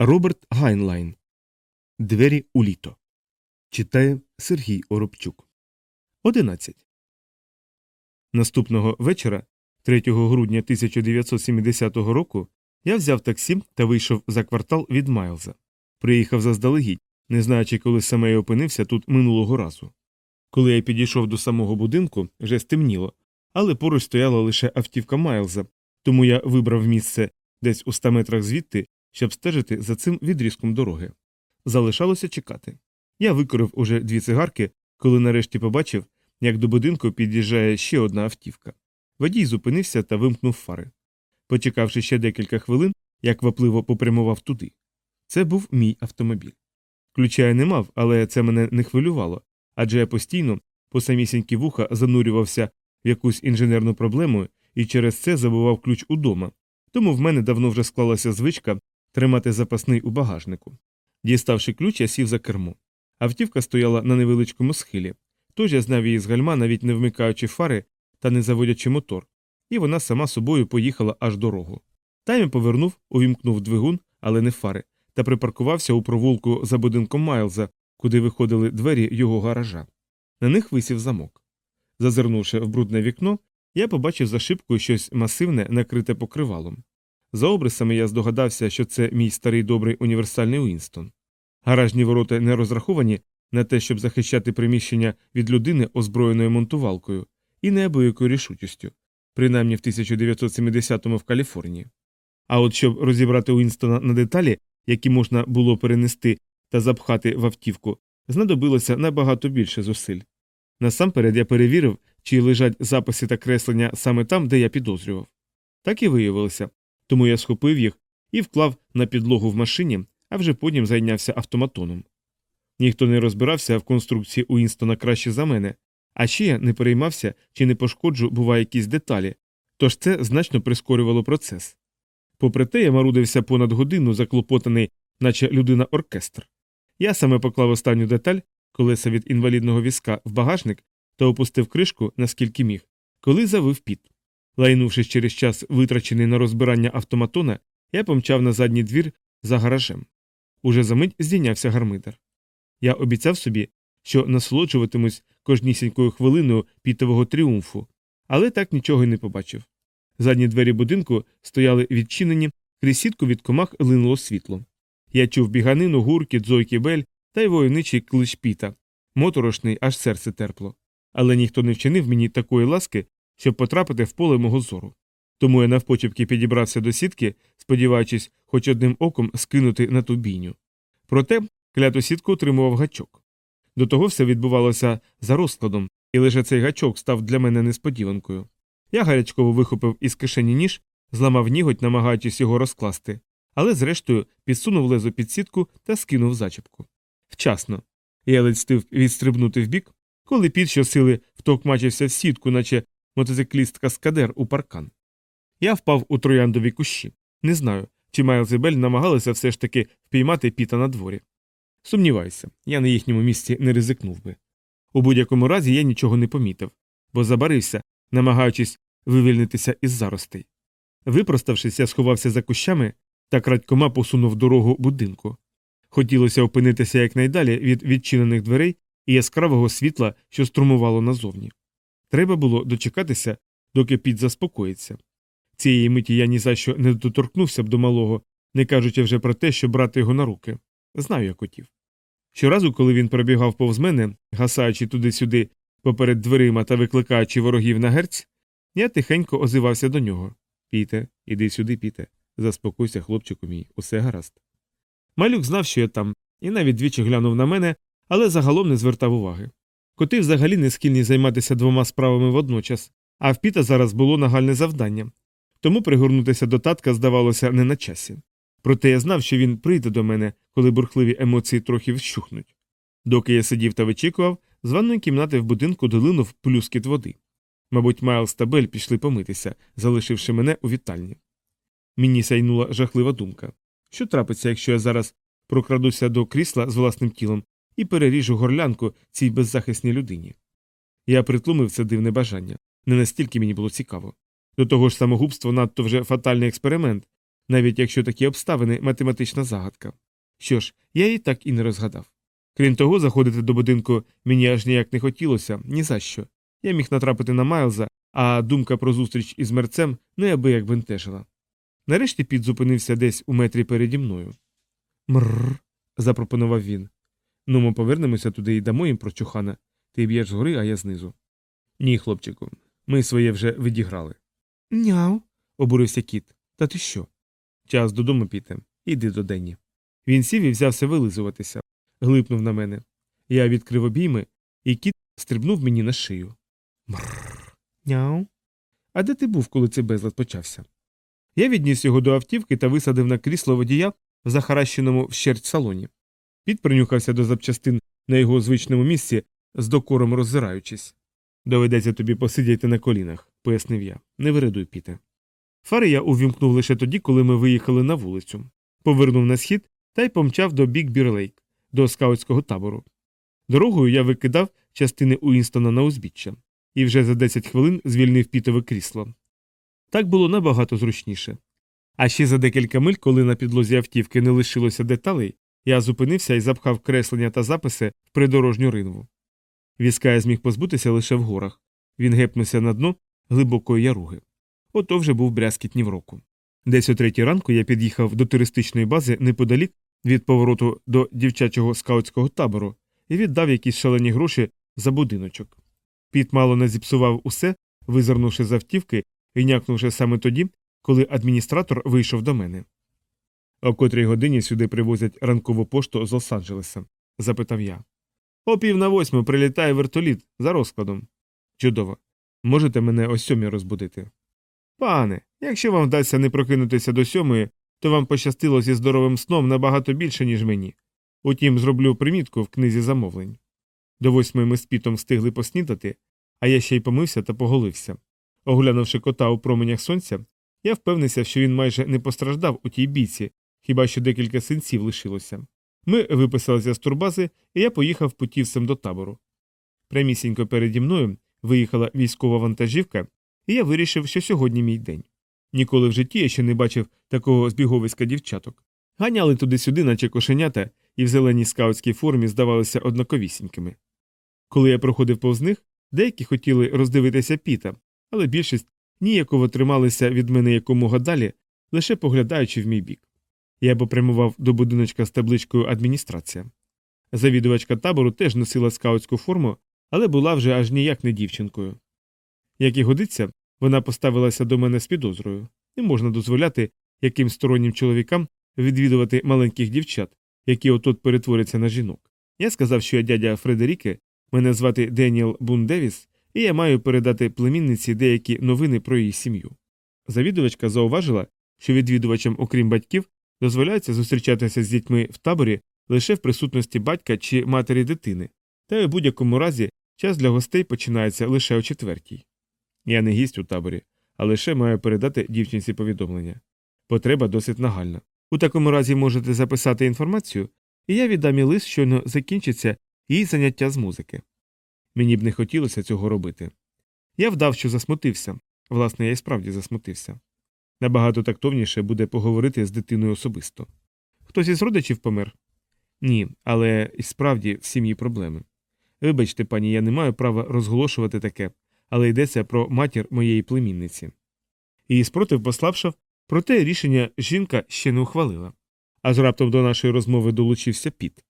Роберт Гайнлайн. Двері у літо. Читає Сергій Оробчук. 11. Наступного вечора, 3 грудня 1970 року, я взяв таксі та вийшов за квартал від Майлза. Приїхав заздалегідь, не знаючи, коли саме я опинився тут минулого разу. Коли я підійшов до самого будинку, вже стемніло, але поруч стояла лише автівка Майлза, тому я вибрав місце десь у 100 метрах звідти, щоб стежити за цим відрізком дороги. Залишалося чекати. Я викорив уже дві цигарки, коли нарешті побачив, як до будинку під'їжджає ще одна автівка. Водій зупинився та вимкнув фари. Почекавши ще декілька хвилин, я квапливо попрямував туди. Це був мій автомобіль. Ключа я не мав, але це мене не хвилювало, адже я постійно, по самісінькі вуха, занурювався в якусь інженерну проблему і через це забував ключ удома, тому в мене давно вже склалася звичка тримати запасний у багажнику. Діставши ключ, я сів за кермо. Автівка стояла на невеличкому схилі, тож я знав її з гальма, навіть не вмикаючи фари та не заводячи мотор, і вона сама собою поїхала аж дорогу. Там я повернув, увімкнув двигун, але не фари, та припаркувався у провулку за будинком Майлза, куди виходили двері його гаража. На них висів замок. Зазирнувши в брудне вікно, я побачив за шибкою щось масивне, накрите покривалом. За обрисами я здогадався, що це мій старий добрий універсальний Уінстон. Гаражні ворота не розраховані на те, щоб захищати приміщення від людини озброєною монтувалкою і неабиякою рішучістю, принаймні в 1970-му в Каліфорнії. А от щоб розібрати Уінстона на деталі, які можна було перенести та запхати в автівку, знадобилося набагато більше зусиль. Насамперед я перевірив, чи лежать записи та креслення саме там, де я підозрював. Так і виявилося, тому я схопив їх і вклав на підлогу в машині, а вже потім зайнявся автоматоном. Ніхто не розбирався в конструкції Уінстона краще за мене, а ще я не переймався, чи не пошкоджу, бува, якісь деталі, тож це значно прискорювало процес. Попри те, я марудився понад годину, заклопотаний, наче людина оркестр. Я саме поклав останню деталь, колеса від інвалідного візка, в багажник та опустив кришку, наскільки міг, коли завив піт. Лайнувшись через час, витрачений на розбирання автоматона, я помчав на задній двір за гаражем. Уже за мить здійнявся гармидер. Я обіцяв собі, що насолоджуватимусь кожнісінькою хвилиною пітового тріумфу, але так нічого й не побачив. Задні двері будинку стояли відчинені, крізь сітку від комах линуло світло. Я чув біганину, гурки, дзойки бель та й войовничий клич піта, моторошний, аж серце терпло. Але ніхто не вчинив мені такої ласки, щоб потрапити в поле мого зору. Тому я навпочепки підібрався до сітки, сподіваючись хоч одним оком скинути на ту бійню. Проте кляту сітку отримував гачок. До того все відбувалося за розкладом, і лише цей гачок став для мене несподіванкою. Я гарячково вихопив із кишені ніж, зламав ніготь, намагаючись його розкласти, але зрештою підсунув лезо під сітку та скинув зачіпку. Вчасно. Я ледь стив відстрибнути вбік, коли під щосили втокмачився в сітку, наче мотоцикліст каскадер у паркан. Я впав у трояндові кущі. Не знаю, чи Майлз і Бель намагалися все ж таки впіймати піта на дворі. Сумніваюся, я на їхньому місці не ризикнув би. У будь-якому разі я нічого не помітив, бо забарився, намагаючись вивільнитися із заростей. Випроставшись, я сховався за кущами та крадькома посунув дорогу будинку. Хотілося опинитися якнайдалі від відчинених дверей і яскравого світла, що струмувало назовні. Треба було дочекатися, доки піт заспокоїться. Цієї миті я ні за що не доторкнувся б до малого, не кажучи вже про те, щоб брати його на руки. Знаю, як хотів. Щоразу, коли він пробігав повз мене, гасаючи туди-сюди поперед дверима та викликаючи ворогів на герць, я тихенько озивався до нього. Піте, іди сюди, піте. Заспокойся, хлопчику мій, усе гаразд. Малюк знав, що я там, і навіть двічі глянув на мене, але загалом не звертав уваги. Коти взагалі не схильні займатися двома справами водночас, а в піта зараз було нагальне завдання, тому пригорнутися до татка здавалося не на часі. Проте я знав, що він прийде до мене, коли бурхливі емоції трохи вщухнуть. Доки я сидів та вичікував, з ванної кімнати в будинку долинув плюскіт води. Мабуть, Майлз та Бель пішли помитися, залишивши мене у вітальні. Мені сяйнула жахлива думка. Що трапиться, якщо я зараз прокрадуся до крісла з власним тілом і переріжу горлянку цій беззахисній людині? Я притлумив це дивне бажання. Не настільки мені було цікаво. До того ж, самогубство надто вже фатальний експеримент, навіть якщо такі обставини математична загадка. Що ж, я її так і не розгадав. Крім того, заходити до будинку мені аж ніяк не хотілося, ні за що. Я міг натрапити на Майлза, а думка про зустріч із мерцем неабияк бентежила. Нарешті Піт зупинився десь у метрі переді мною. Мррр, запропонував він. Ну, ми повернемося туди і дамо їм прочухана. Ти б'єш згори, а я знизу. Ні, хлопчику, ми своє вже відіграли. Няу, обурився кіт. Та ти що? Час додому піти. Іди до Денні. Він сів і взявся вилизуватися, глипнув на мене. Я відкрив обійми, і кіт стрибнув мені на шию. Мррр. Няу. А де ти був, коли цей безлад почався? Я відніс його до автівки та висадив на крісло водія в захаращеному вщерть салоні. Піт принюхався до запчастин на його звичному місці, з докором роззираючись. Доведеться тобі посидіти на колінах, пояснив я. Не виридуй, піте. Фари я увімкнув лише тоді, коли ми виїхали на вулицю, повернув на схід та й помчав до бік Бірлейк, до скаутського табору. Дорогою я викидав частини Уінстона на узбіччя і вже за 10 хвилин звільнив пітове крісло. Так було набагато зручніше. А ще за декілька миль, коли на підлозі автівки не лишилося деталей, я зупинився і запхав креслення та записи в придорожню ринву. Візка я зміг позбутися лише в горах. Він гепнувся на дно глибокої яруги. Ото вже був брязкітнів року. Десь о третій ранку я під'їхав до туристичної бази неподалік від повороту до дівчачого скаутського табору і віддав якісь шалені гроші за будиночок. Піт мало не зіпсував усе, визирнувши з автівки і някнувши саме тоді, коли адміністратор вийшов до мене. О котрій годині сюди привозять ранкову пошту з Лос-Анджелеса? запитав я. О пів на восьму прилітає вертоліт за розкладом. Чудово. Можете мене о сьомій розбудити. Пане, якщо вам вдасться не прокинутися до сьомої, то вам пощастило зі здоровим сном набагато більше, ніж мені. Утім, зроблю примітку в книзі замовлень. До восьмої ми з пітом встигли поснідати, а я ще й помився та поголився. Оглянувши кота у променях сонця, я впевнився, що він майже не постраждав у тій бійці, хіба що декілька синців лишилося. Ми виписалися з турбази, і я поїхав путівцем до табору. Прямісінько переді мною виїхала військова вантажівка, і я вирішив, що сьогодні мій день. Ніколи в житті я ще не бачив такого збіговиська дівчаток. Ганяли туди-сюди, наче кошенята, і в зеленій скаутській формі здавалися однаковісінькими. Коли я проходив повз них, деякі хотіли роздивитися піта, але більшість ніяково трималися від мене якомога далі, лише поглядаючи в мій бік. Я попрямував до будиночка з табличкою адміністрація. Завідувачка табору теж носила скаутську форму, але була вже аж ніяк не дівчинкою. Як і годиться, вона поставилася до мене з підозрою не можна дозволяти яким стороннім чоловікам відвідувати маленьких дівчат, які отут перетворяться на жінок. Я сказав, що я дядя Фредеріке, мене звати Деніел Бундевіс, і я маю передати племінниці деякі новини про її сім'ю. Завідувачка зауважила, що відвідувачам, окрім батьків, дозволяється зустрічатися з дітьми в таборі лише в присутності батька чи матері дитини, та й у будь-якому разі час для гостей починається лише о четвертій. Я не гість у таборі, а лише маю передати дівчинці повідомлення. Потреба досить нагальна. У такому разі можете записати інформацію, і я віддам і лист, щойно закінчиться її заняття з музики. Мені б не хотілося цього робити. Я вдав, що засмутився. Власне, я й справді засмутився. Набагато тактовніше буде поговорити з дитиною особисто. Хтось із родичів помер? Ні, але і справді в сім'ї проблеми. Вибачте, пані, я не маю права розголошувати таке, але йдеться про матір моєї племінниці. Її спротив послабшав, проте рішення жінка ще не ухвалила. Аж раптом до нашої розмови долучився піт.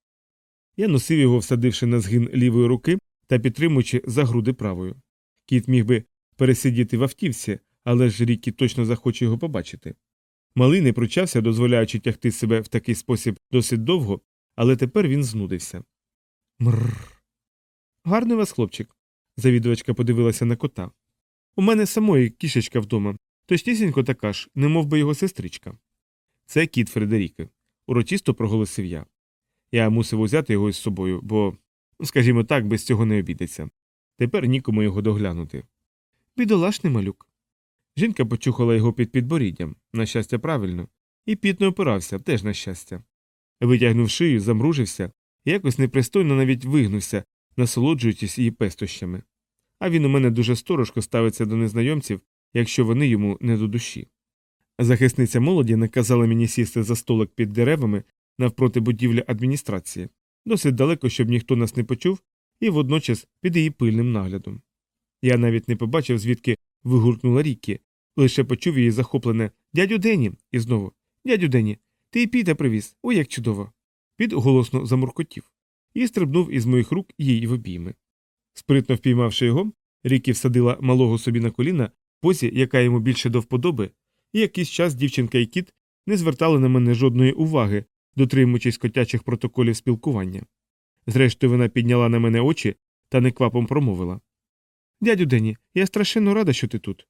Я носив його, всадивши на згин лівої руки та підтримуючи за груди правою. Кіт міг би пересидіти в автівці, але ж Рікі точно захоче його побачити. Малий не пручався, дозволяючи тягти себе в такий спосіб досить довго, але тепер він знудився. Мрррр. Гарний вас хлопчик. Завідувачка подивилася на кота. У мене самої кішечка вдома, точнісінько така ж, не мов би його сестричка. Це кіт Фредеріки, урочисто проголосив я. Я мусив узяти його із собою, бо, скажімо так, без цього не обійдеться. Тепер нікому його доглянути. Бідолашний малюк. Жінка почухала його під підборіддям, на щастя, правильно, і піт не опирався, теж на щастя. Витягнув шию, замружився і якось непристойно навіть вигнувся, насолоджуючись її пестощами. А він у мене дуже сторожко ставиться до незнайомців, якщо вони йому не до душі. Захисниця молоді наказала мені сісти за столик під деревами навпроти будівлі адміністрації, досить далеко, щоб ніхто нас не почув, і водночас під її пильним наглядом. Я навіть не побачив, звідки вигуркнула Рікі, лише почув її захоплене Дядю Дені, і знову Дядю Дені, ти і Піта привіз, ой, як чудово. Під голосно замуркотів і стрибнув із моїх рук їй в обійми. Спритно впіймавши його, Рікі всадила малого собі на коліна, позі, яка йому більше до вподоби, і якийсь час дівчинка і кіт не звертали на мене жодної уваги, дотримуючись котячих протоколів спілкування. Зрештою, вона підняла на мене очі та неквапом промовила Дядю Дені, я страшенно рада, що ти тут.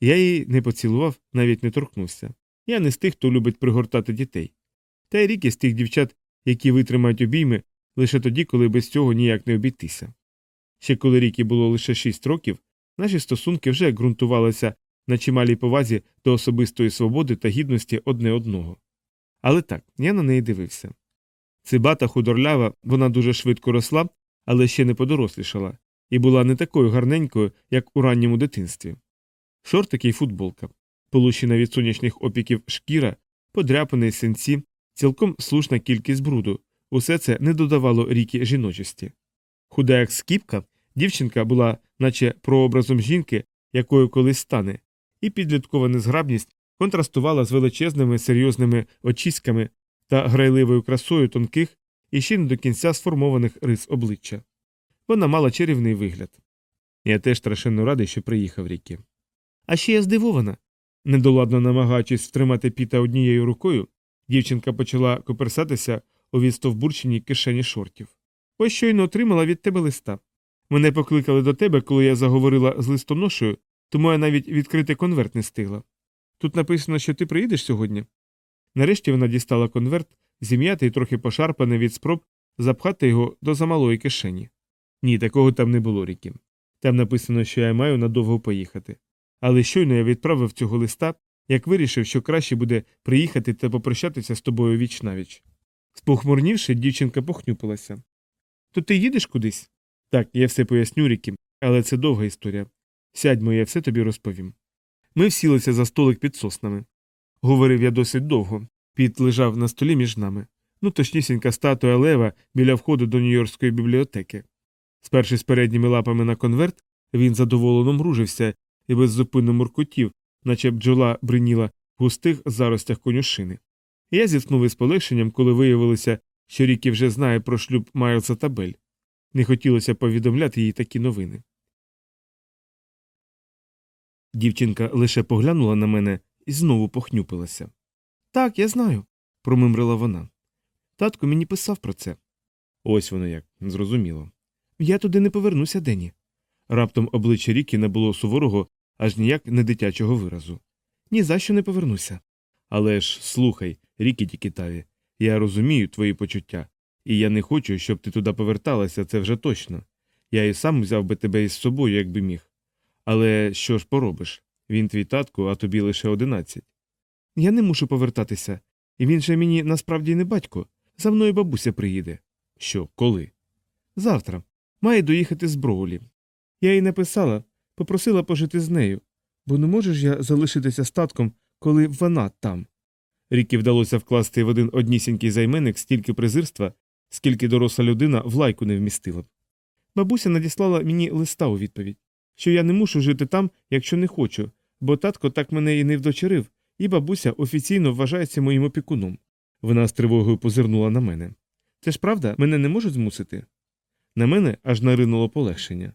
Я її не поцілував, навіть не торкнувся. Я не з тих, хто любить пригортати дітей. Та й рік із тих дівчат, які витримають обійми лише тоді, коли без цього ніяк не обійтися. Ще коли Рікі було лише шість років, наші стосунки вже ґрунтувалися на чималій повазі до особистої свободи та гідності одне одного. Але так, я на неї дивився. Цибата худорлява, вона дуже швидко росла, але ще не подорослішала, і була не такою гарненькою, як у ранньому дитинстві. Шортики й футболка, полущена від сонячних опіків шкіра, подряпані синці, цілком слушна кількість бруду, усе це не додавало ріки жіночості. Худа як скіпка, дівчинка була, наче прообразом жінки, якою колись стане, і підліткова незграбність контрастувала з величезними серйозними очіськами та грайливою красою тонких і ще не до кінця сформованих рис обличчя. Вона мала чарівний вигляд. Я теж страшенно радий, що приїхав ріки. А ще я здивована. Недоладно намагаючись втримати піта однією рукою, дівчинка почала коперсатися у відстовбурченій кишені шортів. Ось щойно отримала від тебе листа. Мене покликали до тебе, коли я заговорила з листоношею, тому я навіть відкрити конверт не стигла. Тут написано, що ти приїдеш сьогодні. Нарешті вона дістала конверт, зім'ятий і трохи пошарпаний від спроб запхати його до замалої кишені. Ні, такого там не було ріки. Там написано, що я маю надовго поїхати. Але щойно я відправив цього листа, як вирішив, що краще буде приїхати та попрощатися з тобою віч навіч. Спохмурнівши, дівчинка похнюпилася. То ти їдеш кудись? Так, я все поясню Рікі, але це довга історія. Сядьмо, я все тобі розповім. Ми всілися за столик під соснами. Говорив я досить довго. Піт лежав на столі між нами. Ну, точнісінька статуя лева біля входу до Нью-Йоркської бібліотеки. Спершись передніми лапами на конверт, він задоволено мружився і беззупинно муркотів, наче бджола бриніла в густих заростях конюшини. Я зітхнув із полегшенням, коли виявилося, що Рікі вже знає про шлюб Майлса та Бель. Не хотілося повідомляти їй такі новини. Дівчинка лише поглянула на мене і знову похнюпилася. Так, я знаю, промимрила вона. Татко мені писав про це. Ось воно як, зрозуміло. Я туди не повернуся, Дені. Раптом обличчя Рікі не було суворого, аж ніяк не дитячого виразу. Ні за що не повернуся. Але ж слухай, Рікі Тікітаві, я розумію твої почуття, і я не хочу, щоб ти туди поверталася, це вже точно. Я і сам взяв би тебе із собою, якби міг. Але що ж поробиш? Він твій татку, а тобі лише одинадцять. Я не мушу повертатися, і він же мені насправді не батько. За мною бабуся приїде. Що, коли? Завтра. Має доїхати з Броулі. Я їй написала, попросила пожити з нею, бо не можеш я залишитися статком, коли вона там. Рікі вдалося вкласти в один однісінький займенник стільки презирства, скільки доросла людина в лайку не вмістила. Бабуся надіслала мені листа у відповідь, що я не мушу жити там, якщо не хочу, бо татко так мене і не вдочерив, і бабуся офіційно вважається моїм опікуном. Вона з тривогою позирнула на мене. Це ж правда, мене не можуть змусити? На мене аж наринуло полегшення.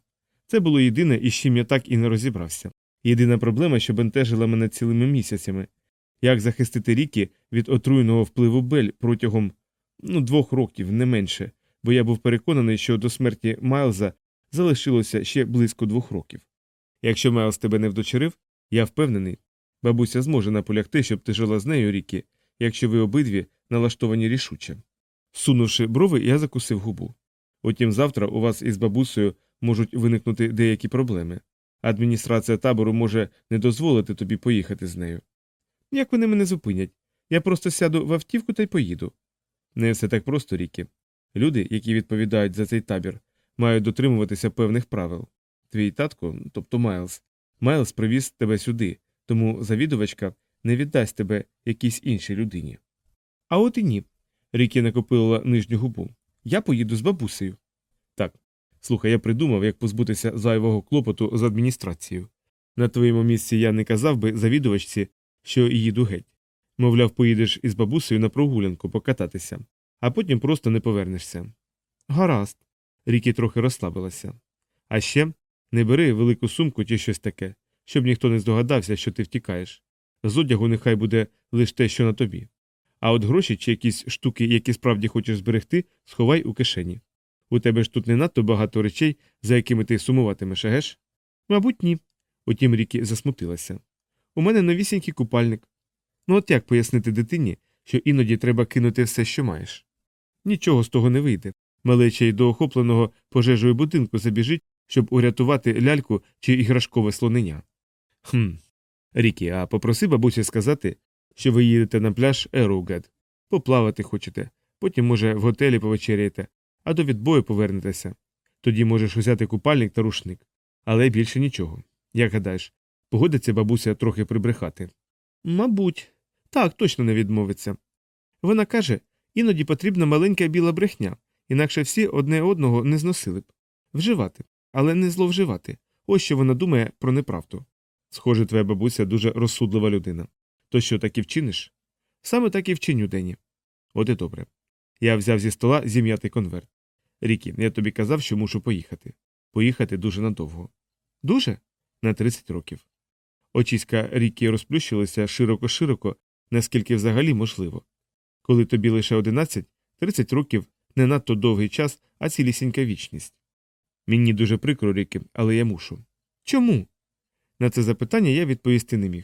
Це було єдине, із чим я так і не розібрався. Єдина проблема, що бентежила мене цілими місяцями як захистити ріки від отруйного впливу Бель протягом ну, двох років, не менше, бо я був переконаний, що до смерті Майлза залишилося ще близько двох років. Якщо Майлз тебе не вдочерив, я впевнений, бабуся зможе наполягти, щоб ти жила з нею ріки, якщо ви обидві налаштовані рішуче. Сунувши брови, я закусив губу. Утім, завтра у вас із бабусею можуть виникнути деякі проблеми. Адміністрація табору може не дозволити тобі поїхати з нею. Як вони мене зупинять? Я просто сяду в автівку та й поїду. Не все так просто, Рікі. Люди, які відповідають за цей табір, мають дотримуватися певних правил. Твій татко, тобто Майлз, Майлз привіз тебе сюди, тому завідувачка не віддасть тебе якійсь іншій людині. А от і ні. Рікі накопила нижню губу. Я поїду з бабусею. Слухай, я придумав, як позбутися зайвого клопоту з адміністрацією. На твоєму місці я не казав би завідувачці, що їду геть. Мовляв, поїдеш із бабусею на прогулянку покататися, а потім просто не повернешся. Гаразд. Рікі трохи розслабилася. А ще не бери велику сумку чи щось таке, щоб ніхто не здогадався, що ти втікаєш. З одягу нехай буде лише те, що на тобі. А от гроші чи якісь штуки, які справді хочеш зберегти, сховай у кишені. У тебе ж тут не надто багато речей, за якими ти сумуватимеш, агеш? Мабуть, ні. Утім, Рікі засмутилася. У мене новісінький купальник. Ну от як пояснити дитині, що іноді треба кинути все, що маєш? Нічого з того не вийде. Малеча й до охопленого пожежою будинку забіжить, щоб урятувати ляльку чи іграшкове слонення. Хм. Рікі, а попроси бабусі сказати, що ви їдете на пляж Еругад. Поплавати хочете, потім, може, в готелі повечеряєте, а до відбою повернетеся. Тоді можеш взяти купальник та рушник. Але більше нічого. Як гадаєш, погодиться бабуся трохи прибрехати? Мабуть, так точно не відмовиться. Вона каже, іноді потрібна маленька біла брехня, інакше всі одне одного не зносили б. Вживати, але не зловживати. Ось що вона думає про неправду. Схоже, твоя бабуся дуже розсудлива людина. То що так і вчиниш? Саме так і вчиню Дені. От і добре. Я взяв зі стола зім'ятий конверт. Рікі, я тобі казав, що мушу поїхати. Поїхати дуже надовго. Дуже? На 30 років. Очіська Рікі розплющилися широко-широко, наскільки взагалі можливо. Коли тобі лише 11, 30 років не надто довгий час, а цілісінька вічність. Мені дуже прикро, Рікі, але я мушу. Чому? На це запитання я відповісти не міг.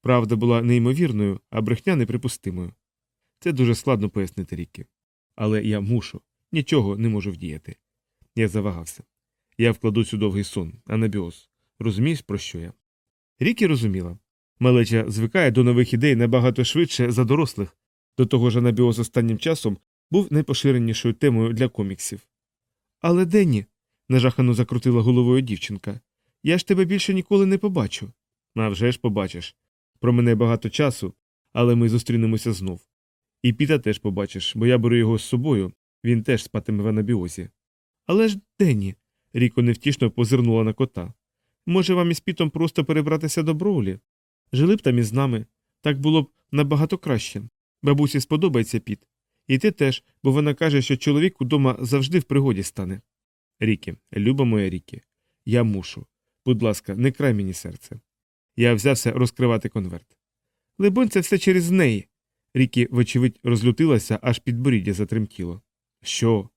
Правда була неймовірною, а брехня неприпустимою. Це дуже складно пояснити Рікі. Але я мушу, нічого не можу вдіяти. Я завагався. Я вкладусь у довгий сон, анабіоз. Розумієш, про що я? Рікі розуміла. Малеча звикає до нових ідей набагато швидше за дорослих. До того ж, анабіоз останнім часом був найпоширенішою темою для коміксів. Але Денні, нажахано закрутила головою дівчинка, я ж тебе більше ніколи не побачу. А вже ж побачиш. Про мене багато часу, але ми зустрінемося знов. І Піта теж побачиш, бо я беру його з собою, він теж спатиме в анабіозі. Але ж Денні, Ріко невтішно позирнула на кота. Може, вам із Пітом просто перебратися до Броулі? Жили б там із нами. Так було б набагато краще. Бабусі сподобається Піт. І ти теж, бо вона каже, що чоловік удома завжди в пригоді стане. Рікі, люба моя Рікі, я мушу. Будь ласка, не край мені серце. Я взявся розкривати конверт. Либонь, це все через неї. Рікі, вочевидь, розлютилася, аж підборіддя затремтіло. Що?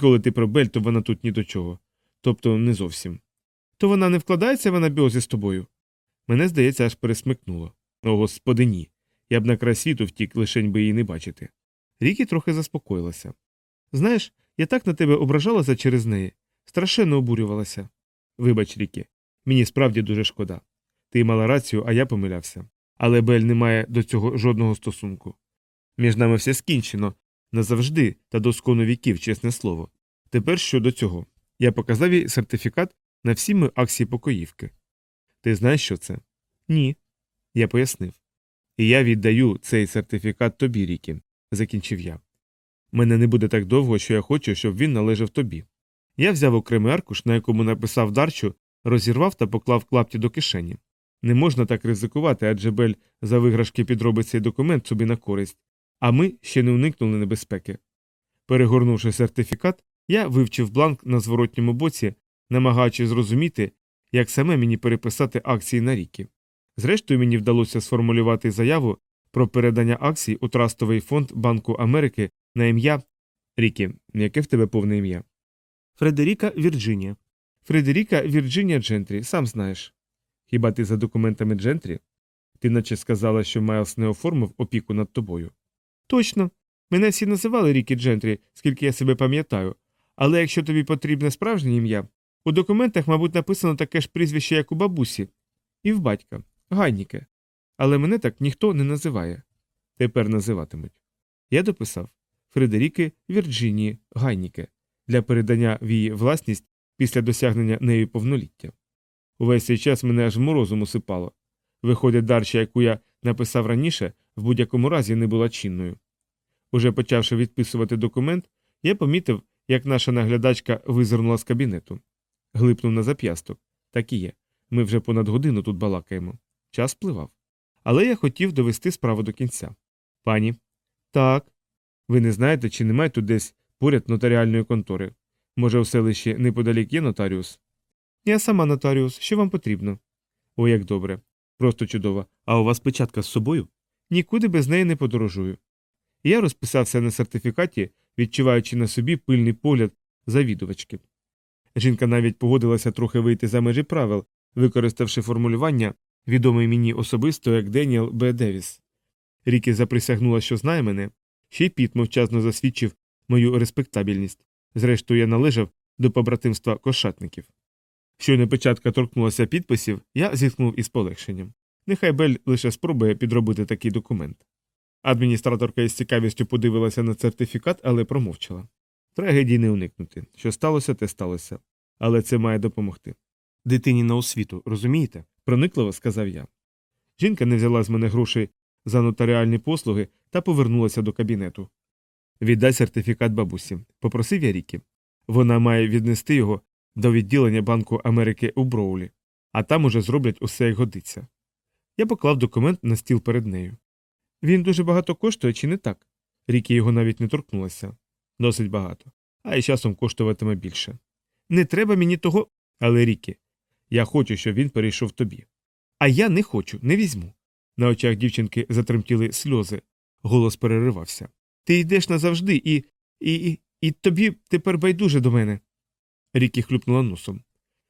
Коли ти про Бель, то вона тут ні до чого. Тобто не зовсім. То вона не вкладається в анабіозі з тобою? Мене, здається, аж пересмикнуло. О, господи, ні. Я б на край світу втік, лишень би її не бачити. Рікі трохи заспокоїлася. Знаєш, я так на тебе ображалася через неї, страшенно обурювалася. Вибач, Рікі, мені справді дуже шкода. Ти мала рацію, а я помилявся. Але Бель не має до цього жодного стосунку. Між нами все скінчено назавжди та до скону віків, чесне слово. Тепер щодо цього. Я показав їй сертифікат на всі ми акції покоївки. Ти знаєш, що це? Ні. Я пояснив. І я віддаю цей сертифікат тобі, Рікі, закінчив я. Мене не буде так довго, що я хочу, щоб він належав тобі. Я взяв окремий аркуш, на якому написав дарчу, розірвав та поклав клапті до кишені. Не можна так ризикувати, адже Бель за виграшки підробить цей документ собі на користь, а ми ще не уникнули небезпеки. Перегорнувши сертифікат, я вивчив бланк на зворотньому боці, намагаючись зрозуміти, як саме мені переписати акції на ріки. Зрештою, мені вдалося сформулювати заяву про передання акцій у Трастовий фонд Банку Америки на ім'я Рікі, яке в тебе повне ім'я? Фредеріка Вірджинія. Фредеріка Вірджинія Джентрі, сам знаєш. Хіба ти за документами Джентрі? Ти наче сказала, що Майлз не оформив опіку над тобою. Точно. Мене всі називали Рікі Джентрі, скільки я себе пам'ятаю. Але якщо тобі потрібне справжнє ім'я, у документах, мабуть, написано таке ж прізвище, як у бабусі, і в батька Гайніке. Але мене так ніхто не називає. Тепер називатимуть. Я дописав Фредеріки Вірджинії Гайніке для передання в її власність після досягнення нею повноліття. Увесь цей час мене аж морозом усипало. Виходить, дарча, яку я написав раніше, в будь-якому разі не була чинною. Уже почавши відписувати документ, я помітив, як наша наглядачка визирнула з кабінету. Глипнув на зап'ясток. Так і є. Ми вже понад годину тут балакаємо. Час пливав. Але я хотів довести справу до кінця. Пані. Так. Ви не знаєте, чи немає тут десь поряд нотаріальної контори? Може, у селищі неподалік є нотаріус? Я сама нотаріус. Що вам потрібно? О, як добре. Просто чудово. А у вас печатка з собою? Нікуди без неї не подорожую. Я розписався на сертифікаті, відчуваючи на собі пильний погляд завідувачки. Жінка навіть погодилася трохи вийти за межі правил, використавши формулювання, відоме мені особисто як Деніел Б. Девіс. Рікі заприсягнула, що знає мене, ще й Піт мовчазно засвідчив мою респектабільність. Зрештою, я належав до побратимства кошатників. Щойно печатка торкнулася підписів, я зіткнув із полегшенням. Нехай Бель лише спробує підробити такий документ. Адміністраторка із цікавістю подивилася на сертифікат, але промовчала. Трагедії не уникнути. Що сталося, те сталося. Але це має допомогти. Дитині на освіту, розумієте? проникливо сказав я. Жінка не взяла з мене грошей за нотаріальні послуги та повернулася до кабінету. Віддай сертифікат бабусі, попросив я Рікі. Вона має віднести його до відділення Банку Америки у Броулі, а там уже зроблять усе як годиться. Я поклав документ на стіл перед нею. Він дуже багато коштує, чи не так? Рікі його навіть не торкнулася. Досить багато. А й часом коштуватиме більше. Не треба мені того. Але Рікі, я хочу, щоб він перейшов тобі. А я не хочу, не візьму. На очах дівчинки затремтіли сльози. Голос переривався. Ти йдеш назавжди, і. і. і, і тобі тепер байдуже до мене. Рікі хлюпнула носом.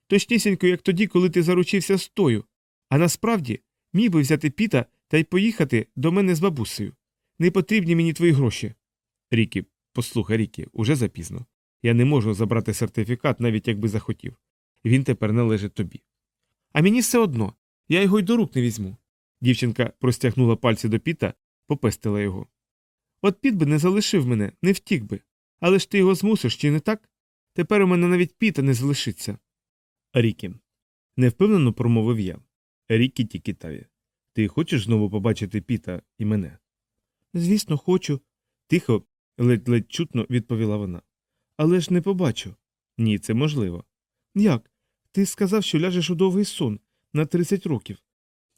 Точнісінько, як тоді, коли ти заручився з тою. А насправді міг би взяти піта та й поїхати до мене з бабусею. Не потрібні мені твої гроші. Рікі, послухай, Рікі, уже запізно. Я не можу забрати сертифікат, навіть якби захотів. Він тепер належить тобі. А мені все одно, я його й до рук не візьму. Дівчинка простягнула пальці до піта, попестила його. От піт би не залишив мене, не втік би. Але ж ти його змусиш, чи не так? Тепер у мене навіть піта не залишиться. Рікі. невпевнено промовив я. Рікі Тікітаві. Ти хочеш знову побачити піта і мене? Звісно, хочу. Тихо, ледь ледь чутно відповіла вона. Але ж не побачу. Ні, це можливо. Як? Ти сказав, що ляжеш у довгий сон на 30 років.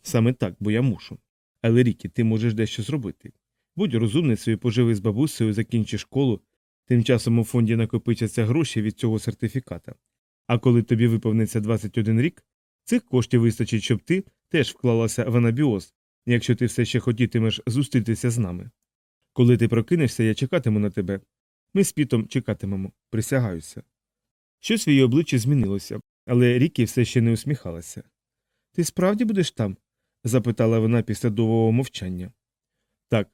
Саме так, бо я мушу. Але Рікі, ти можеш дещо зробити. Будь розумницею, поживи з бабусею, закінчи школу, тим часом у фонді накопичаться гроші від цього сертифіката. А коли тобі виповниться 21 рік, цих коштів вистачить, щоб ти теж вклалася в анабіоз, якщо ти все ще хотітимеш зустрітися з нами. Коли ти прокинешся, я чекатиму на тебе. Ми з пітом чекатимемо, присягаюся. Щось в її обличчі змінилося, але Рікі все ще не усміхалася. Ти справді будеш там? запитала вона після довгого мовчання. Так,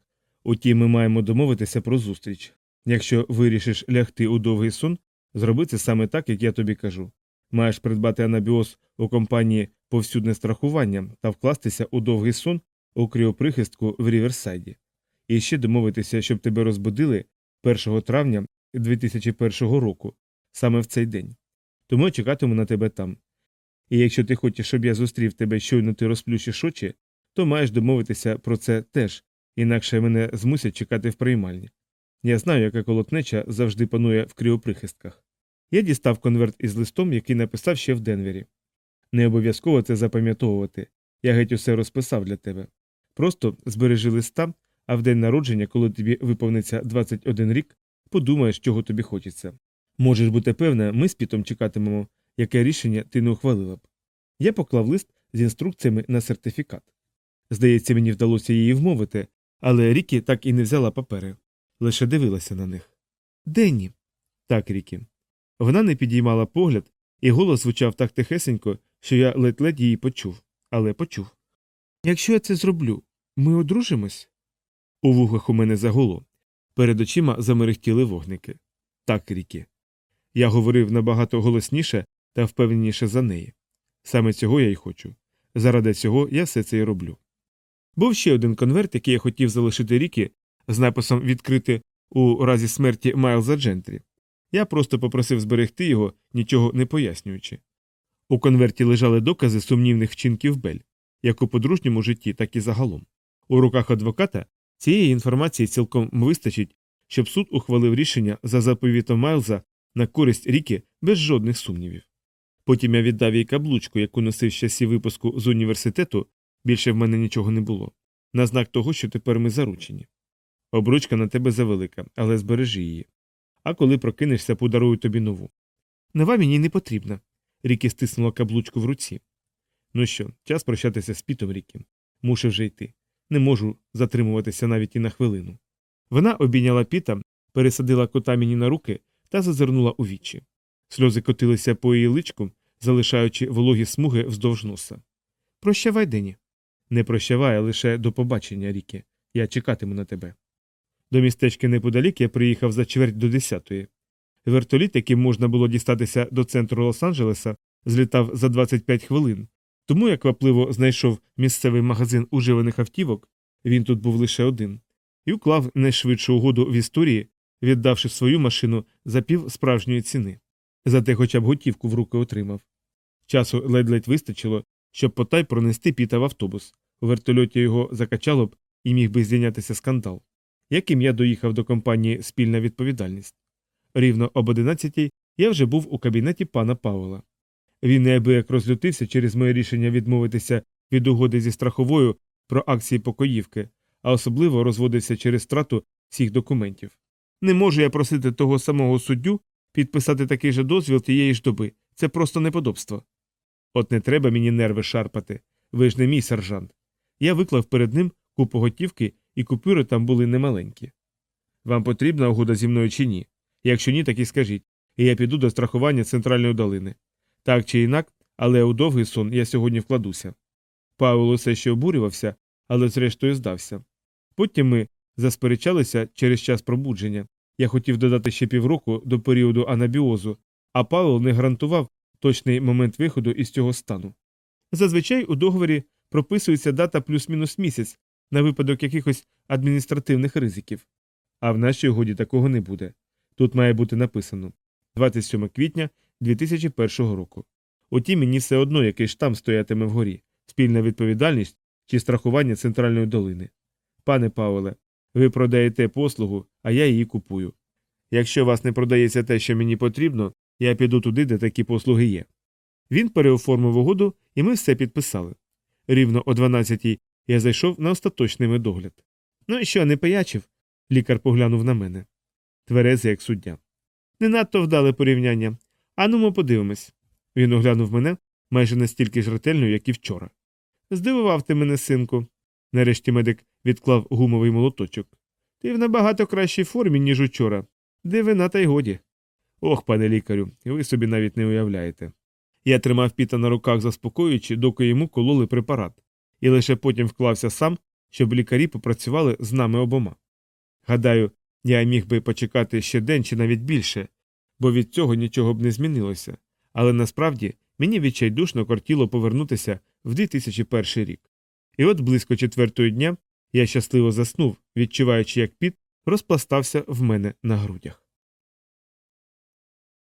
утім, ми маємо домовитися про зустріч. Якщо вирішиш лягти у довгий сон, зроби це саме так, як я тобі кажу. Маєш придбати анабіоз у компанії повсюдне страхування та вкластися у довгий сон у кріоприхистку в Ріверсайді. І ще домовитися, щоб тебе розбудили 1 травня 2001 року, саме в цей день. Тому я чекатиму на тебе там. І якщо ти хочеш, щоб я зустрів тебе, щойно ти розплющиш очі, то маєш домовитися про це теж, інакше мене змусять чекати в приймальні. Я знаю, яка колотнеча завжди панує в кріоприхистках. Я дістав конверт із листом, який написав ще в Денвері. Не обов'язково це запам'ятовувати. Я геть усе розписав для тебе. Просто збережи листа, а в день народження, коли тобі виповниться 21 рік, подумаєш, чого тобі хочеться. Можеш бути певна, ми з пітом чекатимемо, яке рішення ти не ухвалила б. Я поклав лист з інструкціями на сертифікат. Здається, мені вдалося її вмовити, але Рікі так і не взяла папери, лише дивилася на них. Денні. Так, Рікі. Вона не підіймала погляд, і голос звучав так тихесенько, що я ледь-ледь її почув, але почув. Якщо я це зроблю, ми одружимось? У вухах у мене загуло. Перед очима замерехтіли вогники. Так, Рікі. Я говорив набагато голосніше та впевненіше за неї. Саме цього я й хочу. Заради цього я все це й роблю. Був ще один конверт, який я хотів залишити Рікі з написом відкрити у разі смерті Майлза Джентрі. Я просто попросив зберегти його, нічого не пояснюючи. У конверті лежали докази сумнівних вчинків Бель, як у подружньому житті, так і загалом. У руках адвоката цієї інформації цілком вистачить, щоб суд ухвалив рішення за заповітом Майлза на користь ріки без жодних сумнівів. Потім я віддав їй каблучку, яку носив з часів випуску з університету, більше в мене нічого не було, на знак того, що тепер ми заручені. Обручка на тебе завелика, але збережи її. А коли прокинешся, подарую тобі нову. Нова мені не потрібна. Рікі стиснула каблучку в руці. Ну що, час прощатися з пітом Рікі. Мушу вже йти. Не можу затримуватися навіть і на хвилину. Вона обійняла піта, пересадила кота мені на руки та зазирнула у вічі. Сльози котилися по її личку, залишаючи вологі смуги вздовж носа. Прощавай, Дені. Не прощавай, а лише до побачення, Рікі. Я чекатиму на тебе. До містечка неподалік я приїхав за чверть до десятої. Вертоліт, яким можна було дістатися до центру Лос-Анджелеса, злітав за 25 хвилин, тому я квапливо знайшов місцевий магазин уживаних автівок, він тут був лише один, і уклав найшвидшу угоду в історії, віддавши свою машину за пів справжньої ціни. Зате хоча б готівку в руки отримав. Часу ледь-ледь вистачило, щоб потай пронести піта в автобус. У вертольоті його закачало б і міг би здійнятися скандал. Яким я доїхав до компанії Спільна відповідальність. Рівно об одинадцятій я вже був у кабінеті пана Пауела. Він неабияк розлютився через моє рішення відмовитися від угоди зі страховою про акції покоївки, а особливо розводився через страту всіх документів. Не можу я просити того самого суддю підписати такий же дозвіл тієї ж доби. Це просто неподобство. От не треба мені нерви шарпати. Ви ж не мій сержант. Я виклав перед ним купу готівки, і купюри там були немаленькі. Вам потрібна угода зі мною чи ні? Якщо ні, так і скажіть, і я піду до страхування центральної долини. Так чи інак, але у довгий сон я сьогодні вкладуся. Павел усе ще обурювався, але зрештою здався. Потім ми засперечалися через час пробудження. Я хотів додати ще півроку до періоду анабіозу, а Павел не гарантував точний момент виходу із цього стану. Зазвичай у договорі прописується дата плюс-мінус місяць на випадок якихось адміністративних ризиків. А в нашій угоді такого не буде. Тут має бути написано 27 квітня 2001 року. Утім, мені все одно який штам стоятиме вгорі, спільна відповідальність чи страхування центральної долини. Пане Павеле, ви продаєте послугу, а я її купую. Якщо вас не продається те, що мені потрібно, я піду туди, де такі послуги є. Він переоформив угоду, і ми все підписали. Рівно о 12-й я зайшов на остаточний медогляд. Ну і що, не пиячив? Лікар поглянув на мене. Тверезий, як суддя. Не надто вдале порівняння. Ану, ми подивимось. Він оглянув мене майже настільки ж ретельно, як і вчора. Здивував ти мене, синку. Нарешті медик відклав гумовий молоточок. Ти в набагато кращій формі, ніж учора. Дивина, та й годі. Ох, пане лікарю, ви собі навіть не уявляєте. Я тримав піта на руках, заспокоюючи, доки йому кололи препарат, і лише потім вклався сам, щоб лікарі попрацювали з нами обома. Гадаю, я міг би почекати ще день чи навіть більше, бо від цього нічого б не змінилося, але насправді мені відчайдушно кортіло повернутися в 2001 рік. І от близько четвертої дня я щасливо заснув, відчуваючи, як піт розпластався в мене на грудях.